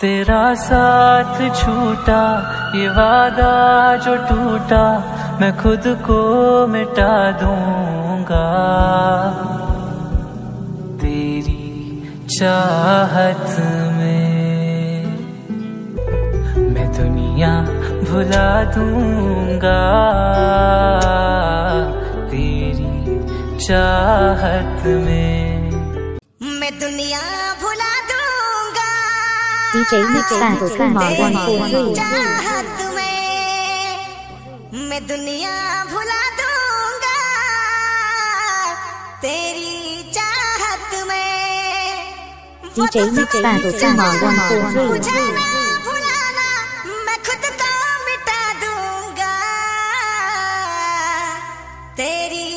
तेरा साथ छूटा, ये वादा जो टूटा, मैं खुद को मिटा दूँगा। तेरी चाहत में मैं दुनिया भुला दूँगा। तेरी चाहत में मैं दुनिया भुला DJ Mix Battle Kumar 143 मैं दुनिया भुला दूँगा तेरी चाहत में DJ Mix Battle Kumar 143 तेरी